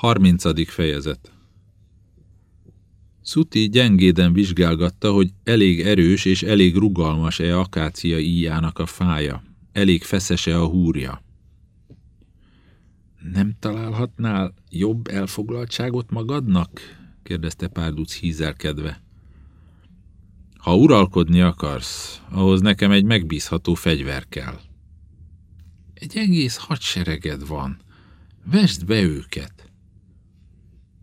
30. fejezet Szuti gyengéden vizsgálgatta, hogy elég erős és elég rugalmas-e akácia íjának a fája, elég feszese a húrja. Nem találhatnál jobb elfoglaltságot magadnak? kérdezte Párduc hízelkedve. Ha uralkodni akarsz, ahhoz nekem egy megbízható fegyver kell. Egy egész hadsereged van. Vesd be őket.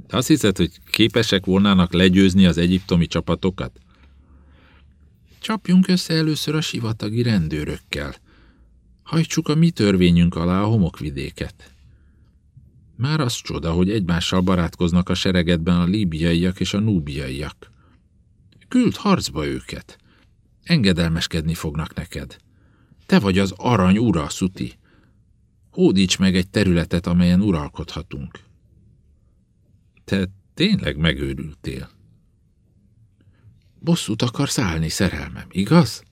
De azt hiszed, hogy képesek volnának legyőzni az egyiptomi csapatokat? Csapjunk össze először a sivatagi rendőrökkel. Hajtsuk a mi törvényünk alá a homokvidéket. Már az csoda, hogy egymással barátkoznak a seregedben a líbiaiak és a núbiaiak. Küld harcba őket. Engedelmeskedni fognak neked. Te vagy az arany ura, Szuti. Hódíts meg egy területet, amelyen uralkodhatunk. Te tényleg megőrültél. Bosszút akarsz állni, szerelmem, igaz?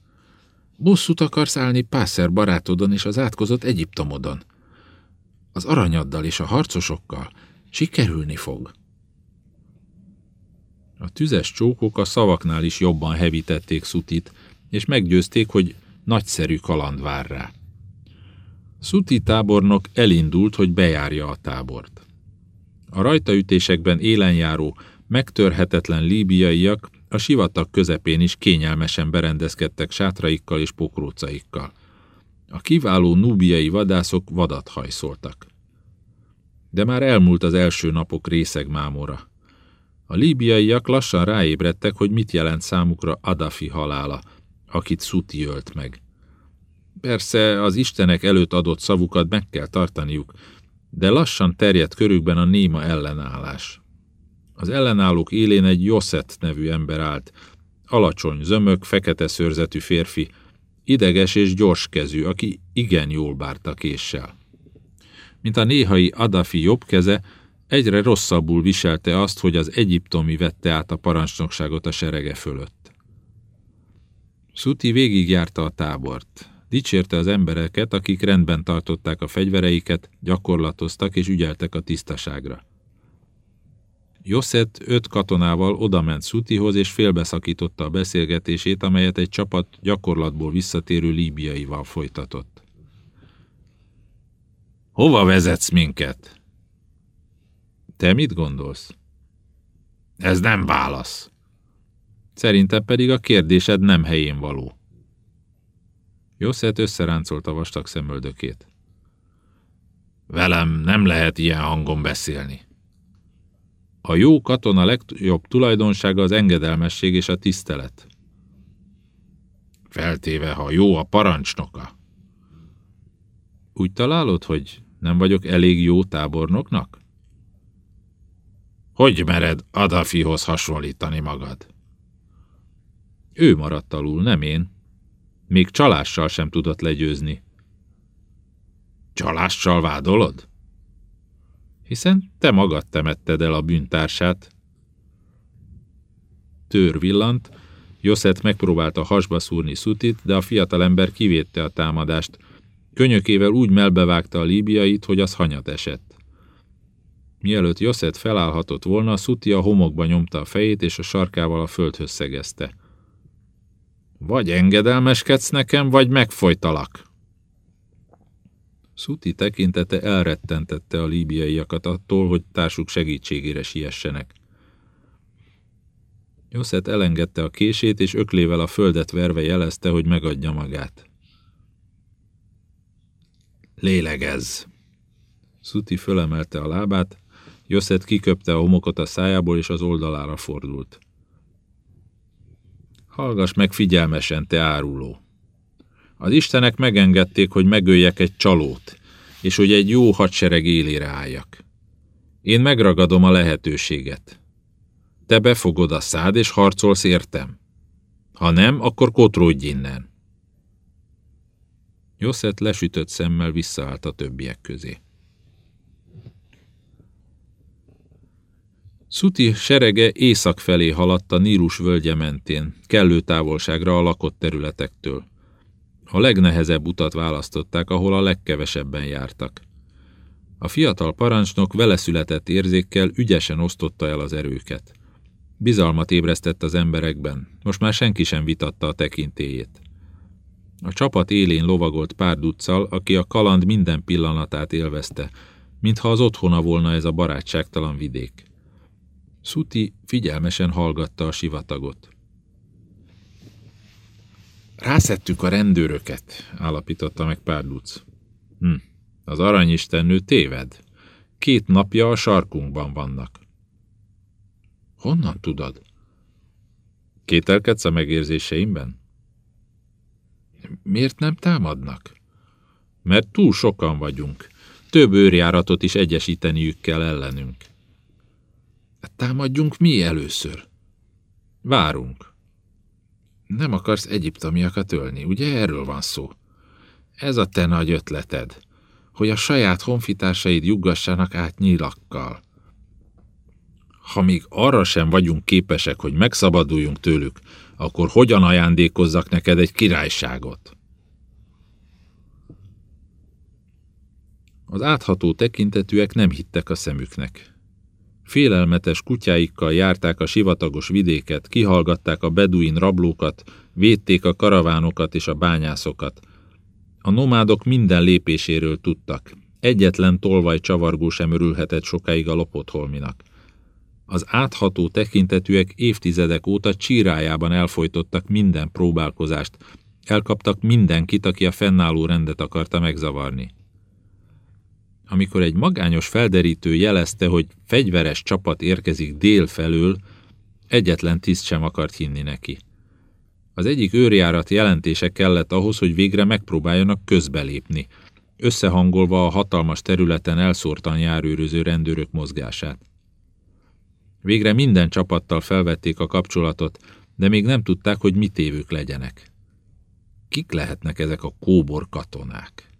Bosszút akarsz állni Pászer barátodon és az átkozott Egyiptomodon. Az aranyaddal és a harcosokkal sikerülni fog. A tüzes csókok a szavaknál is jobban hevítették Szutit, és meggyőzték, hogy nagyszerű kaland vár rá. Szuti tábornok elindult, hogy bejárja a tábort. A rajtaütésekben élenjáró, megtörhetetlen líbiaiak a sivatag közepén is kényelmesen berendezkedtek sátraikkal és pokrócaikkal. A kiváló núbiai vadászok vadat hajszoltak. De már elmúlt az első napok részegmámora. A líbiaiak lassan ráébredtek, hogy mit jelent számukra Adafi halála, akit Szuti ölt meg. Persze az istenek előtt adott szavukat meg kell tartaniuk, de lassan terjedt körükben a néma ellenállás. Az ellenállók élén egy Josset nevű ember állt, alacsony, zömök, fekete szőrzetű férfi, ideges és gyors kezű, aki igen jól bárta késsel. Mint a néhai Adafi jobb keze, egyre rosszabbul viselte azt, hogy az egyiptomi vette át a parancsnokságot a serege fölött. Szuti végigjárta a tábort. Dicsérte az embereket, akik rendben tartották a fegyvereiket, gyakorlatoztak és ügyeltek a tisztaságra. Josset öt katonával odament Szutihoz és félbeszakította a beszélgetését, amelyet egy csapat gyakorlatból visszatérő líbiaival folytatott. Hova vezetsz minket? Te mit gondolsz? Ez nem válasz. Szerintem pedig a kérdésed nem helyén való. Josset összeráncolta vastag szemöldökét. Velem nem lehet ilyen hangon beszélni. A jó katona legjobb tulajdonsága az engedelmesség és a tisztelet. Feltéve, ha jó a parancsnoka. Úgy találod, hogy nem vagyok elég jó tábornoknak? Hogy mered Adafihoz hasonlítani magad? Ő maradt alul, nem én. Még csalással sem tudott legyőzni. Csalással vádolod? Hiszen te magad temetted el a bűntársát. Tör villant, Josset megpróbálta hasba szúrni Szutit, de a fiatalember kivédte a támadást. Könyökével úgy melbevágta a líbiait, hogy az hanyat esett. Mielőtt Josset felállhatott volna, Szuti a homokba nyomta a fejét, és a sarkával a földhöz szegezte. Vagy engedelmeskedsz nekem, vagy megfojtalak. Szuti tekintete elrettentette a líbiaiakat attól, hogy társuk segítségére siessenek. Joszet elengedte a kését, és öklével a földet verve jelezte, hogy megadja magát. Lélegez! Szuti fölemelte a lábát, Joszet kiköpte a homokot a szájából, és az oldalára fordult. Hallgass meg figyelmesen, te áruló! Az istenek megengedték, hogy megöljek egy csalót, és hogy egy jó hadsereg élére álljak. Én megragadom a lehetőséget. Te befogod a szád, és harcolsz értem. Ha nem, akkor kotródj innen. Josset lesütött szemmel visszaállt a többiek közé. Szuti serege észak felé haladt a Nílus völgye mentén, kellő távolságra a lakott területektől. A legnehezebb utat választották, ahol a legkevesebben jártak. A fiatal parancsnok vele született érzékkel ügyesen osztotta el az erőket. Bizalmat ébresztett az emberekben, most már senki sem vitatta a tekintélyét. A csapat élén lovagolt pár duccal, aki a kaland minden pillanatát élvezte, mintha az otthona volna ez a barátságtalan vidék. Szuti figyelmesen hallgatta a sivatagot. Rászettük a rendőröket, állapította meg Párduc. Hm, az aranyistennő téved. Két napja a sarkunkban vannak. Honnan tudod? Kételkedsz a megérzéseimben? Miért nem támadnak? Mert túl sokan vagyunk. Több őrjáratot is egyesíteniük kell ellenünk. Hát támadjunk mi először? Várunk. Nem akarsz egyiptomiakat ölni, ugye erről van szó? Ez a te nagy ötleted, hogy a saját honfitársaid juggassanak át nyilakkal. Ha még arra sem vagyunk képesek, hogy megszabaduljunk tőlük, akkor hogyan ajándékozzak neked egy királyságot? Az átható tekintetűek nem hittek a szemüknek. Félelmetes kutyáikkal járták a sivatagos vidéket, kihallgatták a beduin rablókat, védték a karavánokat és a bányászokat. A nomádok minden lépéséről tudtak. Egyetlen tolvaj csavargó sem örülhetett sokáig a lopott holminak. Az átható tekintetűek évtizedek óta csírájában elfolytottak minden próbálkozást, elkaptak mindenkit, aki a fennálló rendet akarta megzavarni. Amikor egy magányos felderítő jelezte, hogy fegyveres csapat érkezik dél felől, egyetlen tiszt sem akart hinni neki. Az egyik őrjárat jelentése kellett ahhoz, hogy végre megpróbáljanak közbelépni, összehangolva a hatalmas területen elszórtan járőröző rendőrök mozgását. Végre minden csapattal felvették a kapcsolatot, de még nem tudták, hogy mit évők legyenek. Kik lehetnek ezek a kóbor katonák?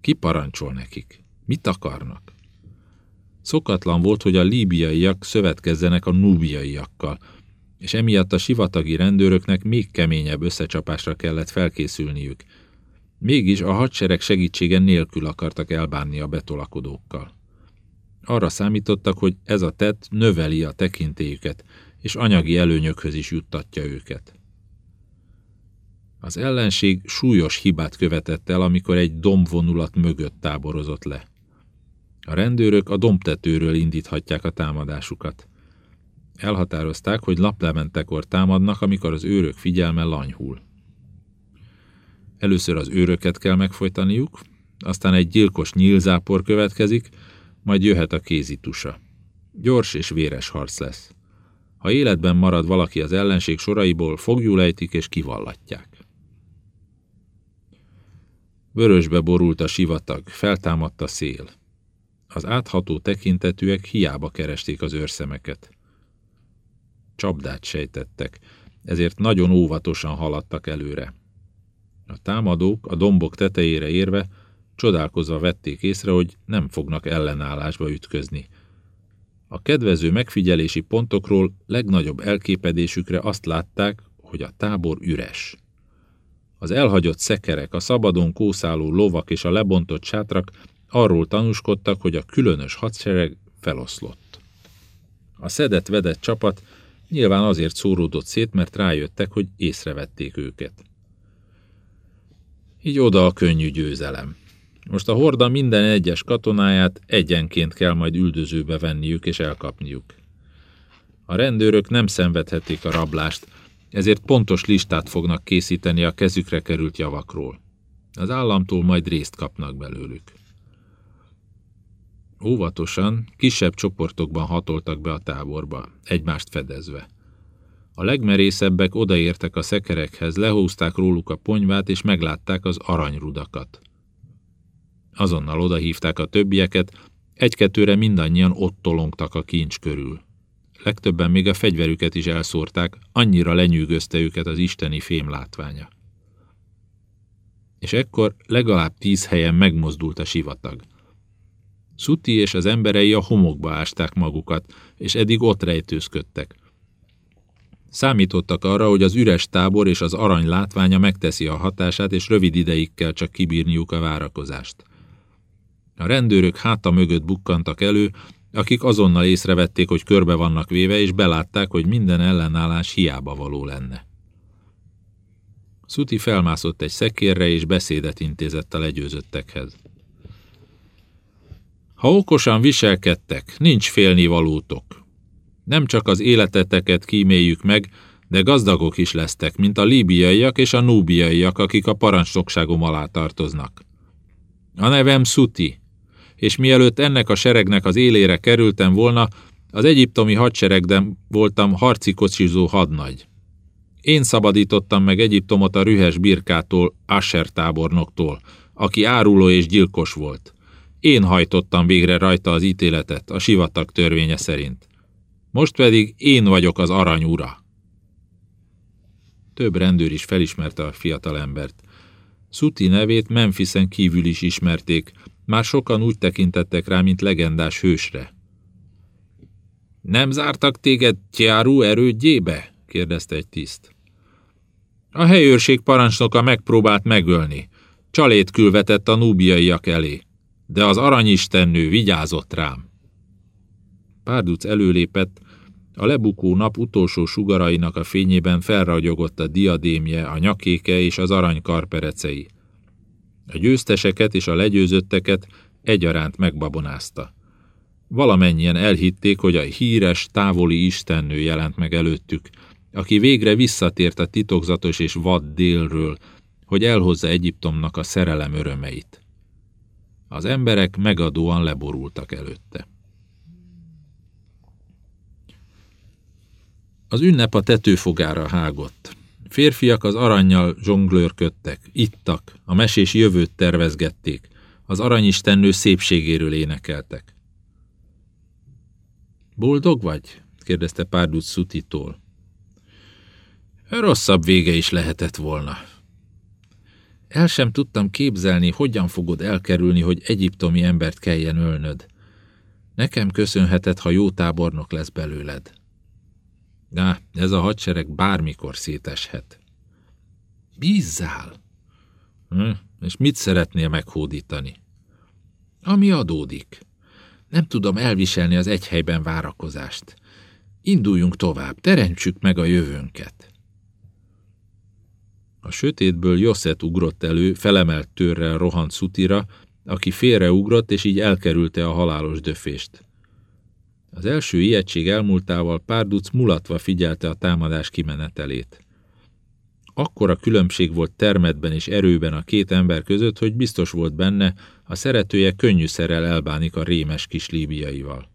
Ki parancsol nekik? Mit akarnak? Szokatlan volt, hogy a líbiaiak szövetkezzenek a núbiaiakkal, és emiatt a sivatagi rendőröknek még keményebb összecsapásra kellett felkészülniük. Mégis a hadsereg segítsége nélkül akartak elbánni a betolakodókkal. Arra számítottak, hogy ez a tett növeli a tekintélyüket, és anyagi előnyökhöz is juttatja őket. Az ellenség súlyos hibát követett el, amikor egy dombvonulat mögött táborozott le. A rendőrök a dombtetőről indíthatják a támadásukat. Elhatározták, hogy laplementekor támadnak, amikor az őrök figyelme lanyhul. Először az őröket kell megfojtaniuk, aztán egy gyilkos nyílzápor következik, majd jöhet a kézitusa. Gyors és véres harc lesz. Ha életben marad valaki az ellenség soraiból, fogjul és kivallatják. Vörösbe borult a sivatag, feltámadt a szél. Az átható tekintetűek hiába keresték az őrszemeket. Csapdát sejtettek, ezért nagyon óvatosan haladtak előre. A támadók a dombok tetejére érve Csodálkozva vették észre, hogy nem fognak ellenállásba ütközni. A kedvező megfigyelési pontokról legnagyobb elképedésükre azt látták, hogy a tábor üres. Az elhagyott szekerek, a szabadon kószáló lovak és a lebontott sátrak arról tanúskodtak, hogy a különös hadsereg feloszlott. A szedett-vedett csapat nyilván azért szóródott szét, mert rájöttek, hogy észrevették őket. Így oda a könnyű győzelem. Most a horda minden egyes katonáját egyenként kell majd üldözőbe venniük és elkapniuk. A rendőrök nem szenvedhetik a rablást, ezért pontos listát fognak készíteni a kezükre került javakról. Az államtól majd részt kapnak belőlük. Óvatosan, kisebb csoportokban hatoltak be a táborba, egymást fedezve. A legmerészebbek odaértek a szekerekhez, lehúzták róluk a ponyvát, és meglátták az aranyrudakat. Azonnal odahívták a többieket, egy-kettőre mindannyian ott tolongtak a kincs körül. Legtöbben még a fegyverüket is elszórták, annyira lenyűgözte őket az isteni fém látványa. És ekkor legalább tíz helyen megmozdult a sivatag. Szuti és az emberei a homokba ásták magukat, és eddig ott rejtőzködtek. Számítottak arra, hogy az üres tábor és az arany látványa megteszi a hatását, és rövid ideig kell csak kibírniuk a várakozást. A rendőrök háta mögött bukkantak elő, akik azonnal észrevették, hogy körbe vannak véve, és belátták, hogy minden ellenállás hiába való lenne. Szuti felmászott egy szekérre, és beszédet intézett a legyőzöttekhez. Ha okosan viselkedtek, nincs félni valótok. Nem csak az életeteket kíméljük meg, de gazdagok is lesztek, mint a líbiaiak és a núbiaiak, akik a parancsnokságom alá tartoznak. A nevem Szuti, és mielőtt ennek a seregnek az élére kerültem volna, az egyiptomi hadseregben voltam harci kocsizó hadnagy. Én szabadítottam meg Egyiptomot a rühes birkától, Asher tábornoktól, aki áruló és gyilkos volt. Én hajtottam végre rajta az ítéletet, a sivatag törvénye szerint. Most pedig én vagyok az arany ura. Több rendőr is felismerte a fiatalembert. Szuti nevét Memphisen kívül is ismerték, már sokan úgy tekintettek rá, mint legendás hősre. Nem zártak téged Tiáru erődjébe? kérdezte egy tiszt. A helyőrség parancsnoka megpróbált megölni. Csalét külvetett a núbiaiak elé, de az aranyistennő vigyázott rám. Párduc előlépett, a lebukó nap utolsó sugarainak a fényében felragyogott a diadémje, a nyakéke és az arany karperecei. A győzteseket és a legyőzötteket egyaránt megbabonázta. Valamennyien elhitték, hogy a híres, távoli istennő jelent meg előttük, aki végre visszatért a titokzatos és vad délről, hogy elhozza Egyiptomnak a szerelem örömeit. Az emberek megadóan leborultak előtte. Az ünnep a tetőfogára hágott. Férfiak az aranyjal zsonglőrködtek, ittak, a mesés jövőt tervezgették, az aranyistennő szépségéről énekeltek. Boldog vagy? kérdezte Párduc Szutitól. Rosszabb vége is lehetett volna. El sem tudtam képzelni, hogyan fogod elkerülni, hogy egyiptomi embert kelljen ölnöd. Nekem köszönheted, ha jó tábornok lesz belőled. Na, ez a hadsereg bármikor széteshet. Bízzál! Hm, és mit szeretnél meghódítani? Ami adódik. Nem tudom elviselni az egy helyben várakozást. Induljunk tovább, teremtsük meg a jövőnket. A sötétből Josset ugrott elő, felemelt törrel rohant Szutira, aki félreugrott, és így elkerülte a halálos döfést. Az első ijegység elmúltával Párduc mulatva figyelte a támadás kimenetelét. Akkora különbség volt termetben és erőben a két ember között, hogy biztos volt benne, a szeretője könnyűszerrel elbánik a rémes kis líbiaival.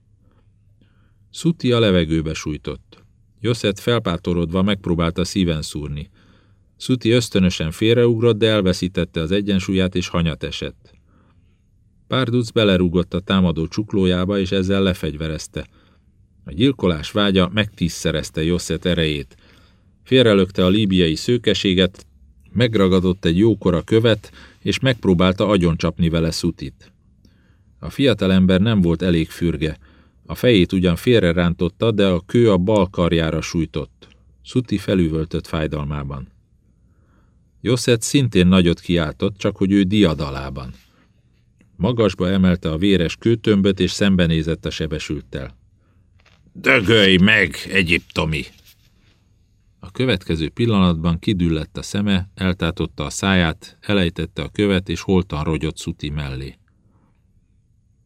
Szuti a levegőbe sújtott. Josset felpátorodva megpróbálta szíven szúrni. Szuti ösztönösen félreugrott, de elveszítette az egyensúlyát és hanyat esett. Párduc belerúgott a támadó csuklójába, és ezzel lefegyverezte. A gyilkolás vágya megtízszerezte Josset erejét. Félrelökte a líbiai szőkeséget, megragadott egy jókora követ, és megpróbálta agyoncsapni vele Szutit. A fiatalember nem volt elég fürge. A fejét ugyan félre rántotta, de a kő a bal karjára sújtott. Szuti felüvöltött fájdalmában. Josset szintén nagyot kiáltott, csak hogy ő diadalában. Magasba emelte a véres kőtömböt, és szembenézett a sebesülttel. Dögölj meg, egyiptomi! A következő pillanatban kidüllett a szeme, eltátotta a száját, elejtette a követ, és holtan rogyott Szuti mellé.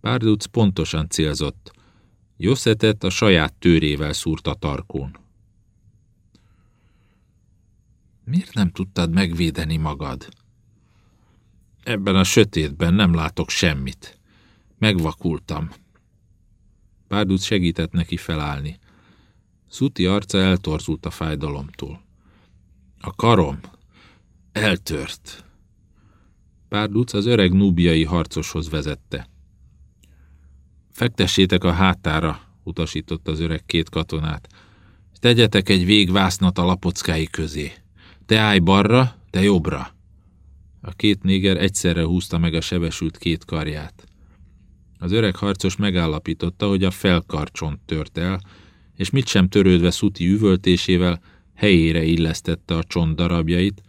Párduc pontosan célzott. Jossetet a saját tőrével szúrta tarkón. Miért nem tudtad megvédeni magad? Ebben a sötétben nem látok semmit. Megvakultam. Párduc segített neki felállni. Szuti arca eltorzult a fájdalomtól. A karom eltört. Párduc az öreg núbiai harcoshoz vezette. Fektessétek a hátára, utasította az öreg két katonát. Tegyetek egy végvásznat a lapockái közé. Te állj balra, te jobbra. A két néger egyszerre húzta meg a sebesült két karját. Az öreg harcos megállapította, hogy a felkarcsont tört el, és mit sem törődve Szuti üvöltésével helyére illesztette a csont darabjait,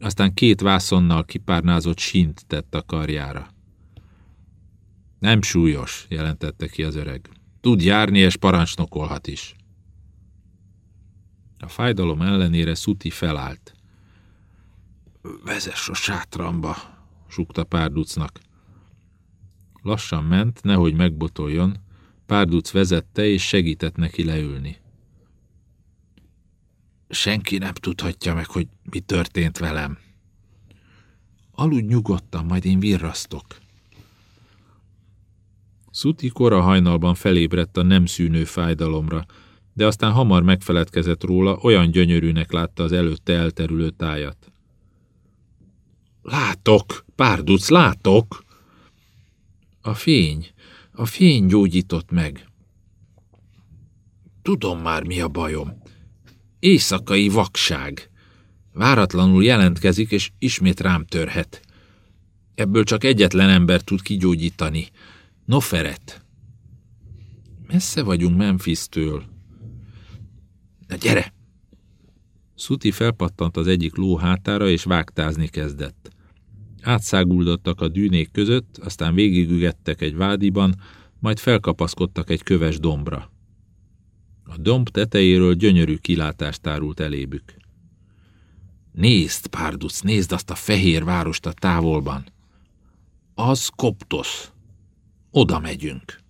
aztán két vászonnal kipárnázott sínt tett a karjára. Nem súlyos, jelentette ki az öreg. Tud járni, és parancsnokolhat is. A fájdalom ellenére Szuti felállt. Vezess a sátramba, sukta Párducnak. Lassan ment, nehogy megbotoljon, Párduc vezette és segített neki leülni. Senki nem tudhatja meg, hogy mi történt velem. Aludj nyugodtan, majd én virrasztok. Szuti kora hajnalban felébredt a nem szűnő fájdalomra, de aztán hamar megfeledkezett róla, olyan gyönyörűnek látta az előtte elterülő tájat. Látok, párduc, látok! A fény, a fény gyógyított meg. Tudom már, mi a bajom. Éjszakai vakság. Váratlanul jelentkezik, és ismét rám törhet. Ebből csak egyetlen ember tud kigyógyítani. Noferet. Messze vagyunk Memphis-től. Na gyere! Szuti felpattant az egyik ló hátára, és vágtázni kezdett. Átszáguldottak a dűnék között, aztán végigügettek egy vádiban, majd felkapaszkodtak egy köves dombra. A domb tetejéről gyönyörű kilátást tárult elébük. Nézd, Párduc, nézd azt a fehér várost a távolban. Az Koptosz. Oda megyünk.